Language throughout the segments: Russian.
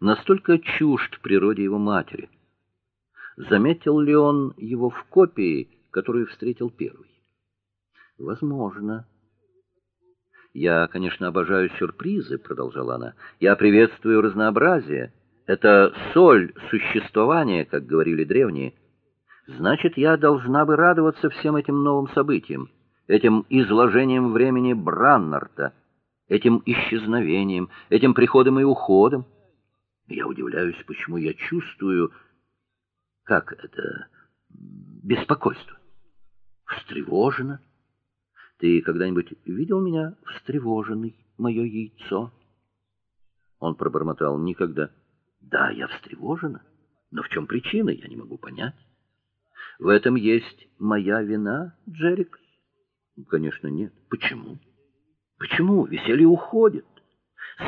настолько чужд природе его матери. Заметил ли он его в копии, которую встретил первый? Возможно. Я, конечно, обожаю сюрпризы, продолжала она. Я приветствую разнообразие. Это соль существования, как говорили древние. Значит, я должна бы радоваться всем этим новым событиям, этим изложением времени Браннарта, этим исчезновением, этим приходом и уходом. Я удивляюсь, почему я чувствую как это беспокойство. Встревожена. Ты когда-нибудь видел меня встревоженный, мое яйцо? Он пробормотал: "Никогда". Да, я встревожена, но в чем причина, я не могу понять. В этом есть моя вина, Джерик? Конечно, нет. Почему? Почему веселье уходит?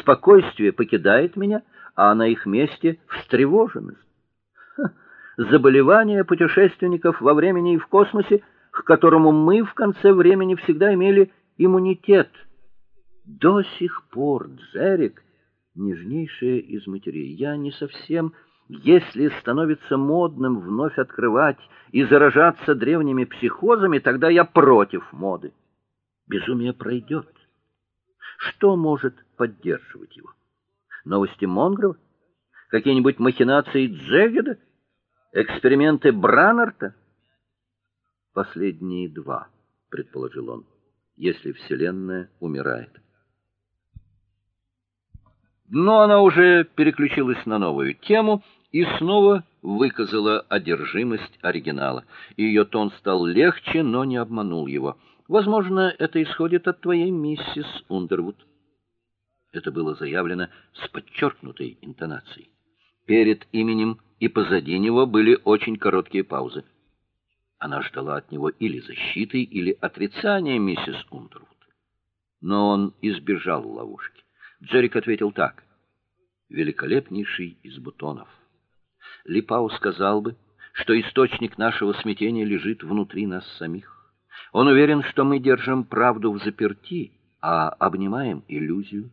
Спокойствие покидает меня, а на их месте встревоженность. Ха, заболевание путешественников во времени и в космосе к которому мы в конце времени всегда имели иммунитет. До сих пор Джерик нежнейшая из матерей. Я не совсем, если становится модным вновь открывать и заражаться древними психозами, тогда я против моды. Безумие пройдет. Что может поддерживать его? Новости Монгрова? Какие-нибудь махинации Джегеда? Эксперименты Бранарта? Последние два, предположил он. Если вселенная умирает. Но она уже переключилась на новую тему и снова выказала одержимость оригинала. Ее тон стал легче, но не обманул его. Возможно, это исходит от твоей миссис Ундервуд. Это было заявлено с подчеркнутой интонацией. Перед именем и позади него были очень короткие паузы. Она ждала от него или защиты, или отрицания миссис Ундервуд. Но он избежал ловушки. Джерик ответил так: "Великолепнейший из бутонов. Липау сказал бы, что источник нашего смятения лежит внутри нас самих. Он уверен, что мы держим правду в заперти, а обнимаем иллюзию.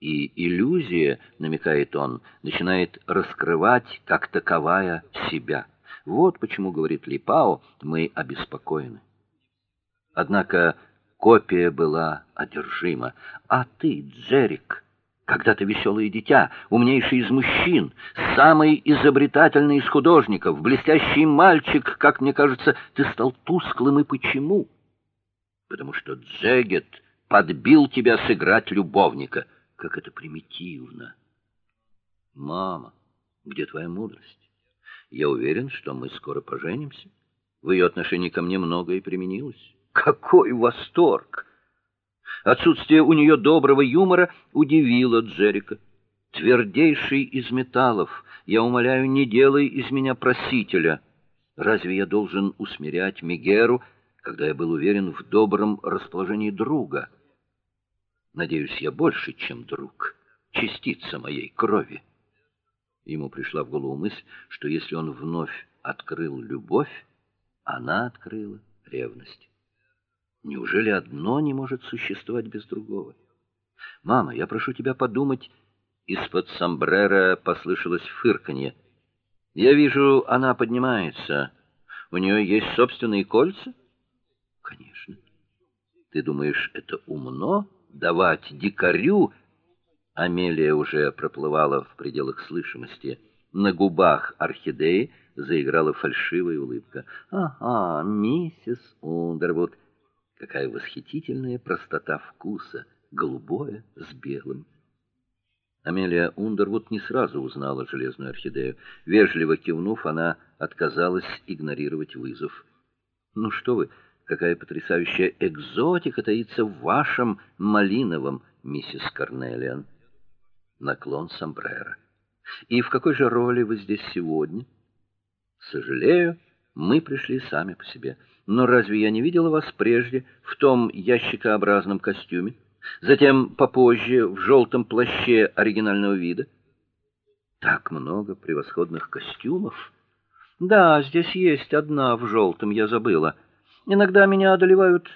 И иллюзия, намекает он, начинает раскрывать как таковая себя. Вот почему, говорит Липао, мы обеспокоены. Однако копия была одержима. А ты, Джерик, когда-то веселое дитя, умнейший из мужчин, самый изобретательный из художников, блестящий мальчик, как мне кажется, ты стал тусклым и почему? Потому что Джегет подбил тебя сыграть любовника. Как это примитивно. Мама, где твоя мудрость? Я уверен, что мы скоро поженимся. В ее отношении ко мне многое применилось. Какой восторг! Отсутствие у нее доброго юмора удивило Джерика. Твердейший из металлов, я умоляю, не делай из меня просителя. Разве я должен усмирять Мегеру, когда я был уверен в добром расположении друга? Надеюсь, я больше, чем друг, частица моей крови. Ему пришла в голову мысль, что если он вновь открыл любовь, она открыла ревность. Неужели одно не может существовать без другого? Мама, я прошу тебя подумать. Из-под сомбрера послышалось фырканье. Я вижу, она поднимается. У нее есть собственные кольца? Конечно. Ты думаешь, это умно давать дикарю Амелия уже проплывала в пределах слышимости. На губах орхидеи заиграла фальшивая улыбка. "Ага, миссис Ундервуд, какая восхитительная простота вкуса, голубое с белым". Амелия Ундервуд не сразу узнала железную орхидею. Вежливо кивнув, она отказалась игнорировать вызов. "Ну что вы, какая потрясающая экзотика таится в вашем малиновом, миссис Карнелиан" наклон сомбреро. И в какой же роли вы здесь сегодня? Сожалею, мы пришли сами по себе. Но разве я не видела вас прежде в том ящикообразном костюме, затем попозже в желтом плаще оригинального вида? Так много превосходных костюмов. Да, здесь есть одна в желтом, я забыла. Иногда меня одолевают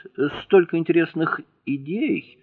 столько интересных идей.